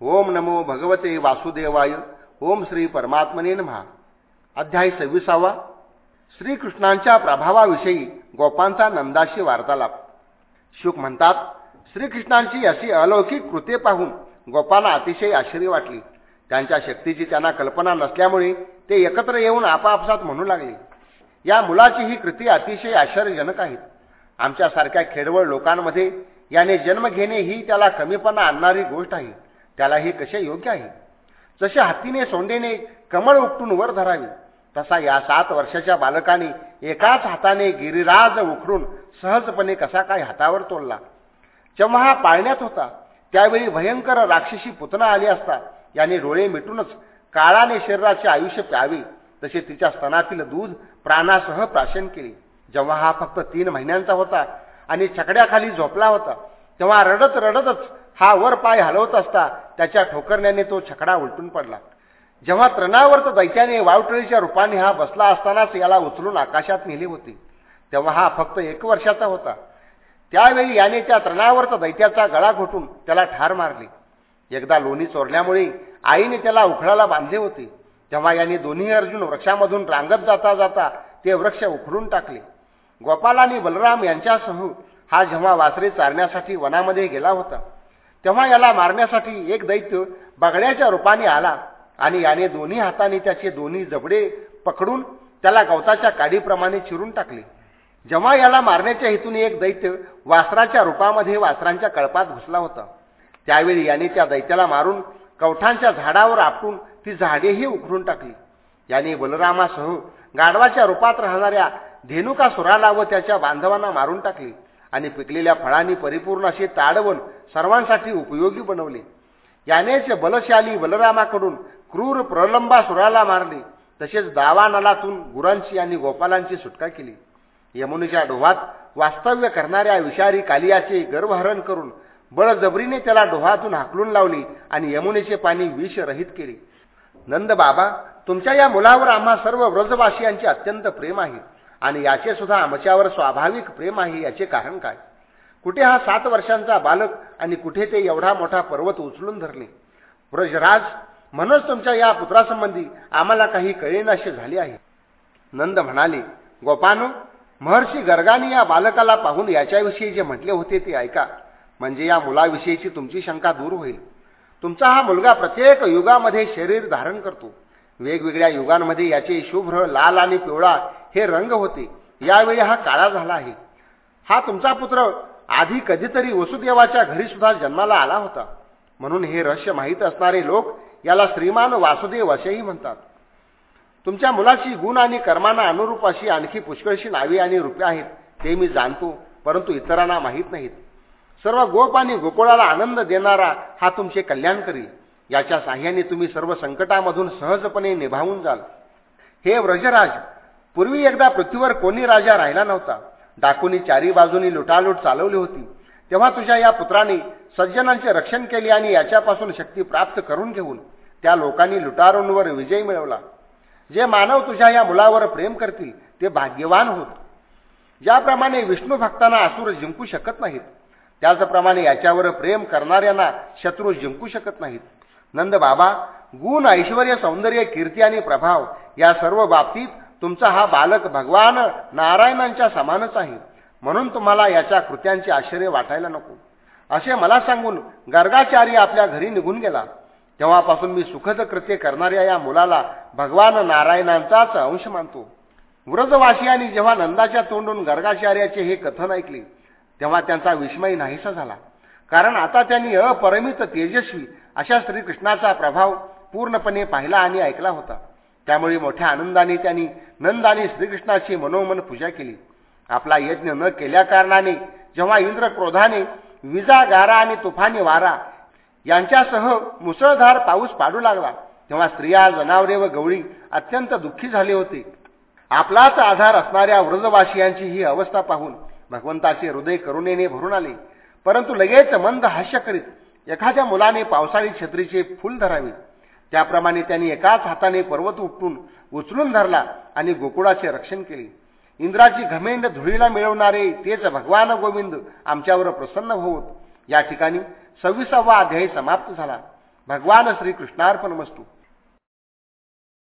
ओम नमो भगवते वासुदेवाय ओम श्री परमात्मने महा अध्याय सव्वीसावा. श्रीकृष्णांच्या प्रभावाविषयी गोपांचा नंदाशी वार्तालाप. शुक म्हणतात श्रीकृष्णांची अशी अलौकिक कृते पाहून गोपाला अतिशय आश्चर्य वाटली. त्यांच्या शक्तीची त्यांना कल्पना नसल्यामुळे ते एकत्र येऊन आपापसात म्हणू लागले. या मुलाची ही कृती अतिशय आश्चर्यजनक आहेत आमच्यासारख्या खेडवळ लोकांमध्ये याने जन्म घेणे ही त्याला कमीपणा आणणारी गोष्ट आहे. त्याला हे कसे योग्य आहे? जसे हत्तीने सोंडेने कमळ उपटून वर धरावी तसा या सात वर्षाच्या बालकाने एकाच हाताने गिरिराज उखडून सहजपणे कसा काय हातावर तोडला? जेव्हा हा पाळण्यात होता त्यावेळी भयंकर राक्षसी पुतना आली असता याने डोळे मिटूनच काळाने शरीराचे आयुष्य प्यावे तसे तिच्या स्तनातील दूध प्राणासह प्राशन केले. जेव्हा हा फक्त तीन महिन्यांचा होता आणि छकड्याखाली झोपला होता तेव्हा रडत रडतच हा वर पाय हलवत असता त्याच्या ठोकरण्याने तो छकडा उलटून पडला. जेव्हा तृणावर्त दैत्याने वावटळीच्या रूपाने हा बसला असतानाच याला उचलून आकाशात नेले होते. तेव्हा हा फक्त एक वर्षाचा होता. त्यावेळी याने त्या तृणावर्त दैत्याचा गळा घोटून त्याला ठार मारले. एकदा लोणी चोरल्यामुळे आईने त्याला उखळाला बांधले होते. तेव्हा याने दोन्ही अर्जुन वृक्षामधून रांगत जाता जाता ते वृक्ष उखडून टाकले. गोपाल आणि बलराम यांच्यासह हा जेव्हा वासरे चारण्यासाठी वनामध्ये गेला होता तेव्हा याला मारण्यासाठी एक दैत्य बगड्याच्या रूपाने आला आणि याने दोन्ही हाताने त्याचे दोन्ही जबडे पकडून त्याला गवताच्या काडीप्रमाणे चिरून टाकले. जेव्हा याला मारण्याच्या हेतूने एक दैत्य वासराच्या रूपामध्ये वासरांच्या कळपात घुसला होता. त्यावेळी याने त्या दैत्याला मारून कवठांच्या झाडावर आपटून ती झाडेही उखडून टाकली. याने बलरामासह गाढवाच्या रूपात राहणाऱ्या धेनुकासुराला व त्याच्या बांधवांना मारून टाकले. आणि पिकलेल्या फळांनी परिपूर्ण असे ताडवण सर्वांसाठी उपयोगी बनवले. यानेच बलशाली बलरामाकडून क्रूर प्रलंबासुराला मारले. तसेच दावानलातून गुरांची आणि गोपालांची सुटका केली. यमुनेच्या डोहात वास्तव्य करणाऱ्या विषारी कालियाचे गर्भहरण करून बळजबरीने त्याला डोहातून हाकलून लावली आणि यमुनेचे पाणी विषरहित केले. नंद बाबा तुमच्या या मुलावर आम्हा सर्व व्रजवासियांचे अत्यंत प्रेम आहे. आणि याचे सुद्धा आमच्यावर स्वाभाविक प्रेम आहे याचे कारण काय? कुठे हा सात वर्षांचा बालक आणि कुठे ते एवढा मोठा पर्वत उचलून धरले? व्रजराज म्हणूनच तुमच्या या पुत्रासंबंधी आम्हाला काही कळेनाशे झाले आहे. नंद म्हणाले गोपानो महर्षी गर्गाने या बालकाला पाहून याच्याविषयी जे म्हटले होते ते ऐका. म्हणजे या मुलाविषयीची तुमची शंका दूर होईल. तुमचा हा मुलगा प्रत्येक युगामध्ये शरीर धारण करतो. वेगवेगळ्या युगांमध्ये याचे शुभ्र लाल आणि पिवळा हे रंग होते. यावेळी हा काळा झाला आहे. हा तुमचा पुत्र आधी कधीतरी वसुदेवाच्या घरी सुद्धा जन्माला आला होता. म्हणून हे रहस्य माहीत असणारे लोक याला श्रीमान वासुदेव असेही म्हणतात. तुमच्या मुलाची गुण आणि कर्मांना अनुरूप अशी आणखी पुष्कळशी नावे आणि रूपे आहेत ते मी जाणतो परंतु इतरांना माहीत नाहीत. सर्व गोप आणि गोकुळाला आनंद देणारा हा तुमचे कल्याण करी याच्या साह्याने तुम्ही सर्व संकटामधून सहजपणे निभावून जाल. हे व्रजराज पूर्वी एकदा पृथ्वीवर कोणी राजा राहिला नव्हता. डाकूनी चारी बाजूनी लुटालूट चालवली होती. तेव्हा तुझ्या या पुत्राने सज्जनांचे रक्षण केले आणि याच्यापासून शक्ती प्राप्त करून घेऊन त्या लोकांनी लुटारूंवर विजय मिळवला. जे मानव तुझ्या या मुलावर प्रेम करतील ते भाग्यवान होत. ज्याप्रमाणे विष्णू भक्तांना असुर जिंकू शकत नाहीत त्याचप्रमाणे याच्यावर प्रेम करणाऱ्यांना शत्रू जिंकू शकत नाहीत. नंद बाबा गुण ऐश्वर सौंदर्य कीर्ती आणि प्रभाव या सर्व बाबतीत तुमचा हा बालक भगवान नारायणांच्या समानच आहे. म्हणून तुम्हाला याच्या कृत्यांचे आश्चर्य वाटायला नको. असे मला सांगून गर्गाचार्य आपल्या घरी निघून गेला. तेव्हापासून मी सुखद कृत्य करणाऱ्या या मुलाला भगवान नारायणांचाच अंश मानतो. व्रजवासियांनी जेव्हा नंदाच्या तोंडून गर्गाचार्याचे हे कथन ऐकले तेव्हा त्यांचा विस्मय नाहीसा झाला. कारण आता त्यांनी अपरिमित तेजस्वी अशा श्रीकृष्णाचा प्रभाव पूर्णपणे पाहिला आणि ऐकला होता. त्यामुळे मोठ्या आनंदाने त्यांनी नंदाने श्रीकृष्णाची मनोमन पूजा केली. आपला यज्ञ न केल्या कारणाने जेव्हा इंद्र क्रोधाने विजा गारा आणि तुफानी वारा यांच्यासह मुसळधार पाऊस पाडू लागला तेव्हा स्त्रिया जनावरे व गवळी अत्यंत दुःखी झाले होते. आपलाच आधार असणाऱ्या व्रजवासियांची ही अवस्था पाहून भगवंताचे हृदय करुणेने भरून आले. परंतु लगेच मंद हास्य करीत एखाद्या मुलाने पावसाळी छत्रीचे फूल धरावे. त्याप्रमाणे त्यांनी एकाच हाताने पर्वत उपटून उचलून धरला आणि गोकुळाचे रक्षण केले. इंद्राची घमेंड धुळीला मिळवणारे तेच भगवान गोविंद आमच्यावर प्रसन्न होत. या ठिकाणी सव्वीसावा अध्याय समाप्त झाला. भगवान श्रीकृष्णार्पण वस्तू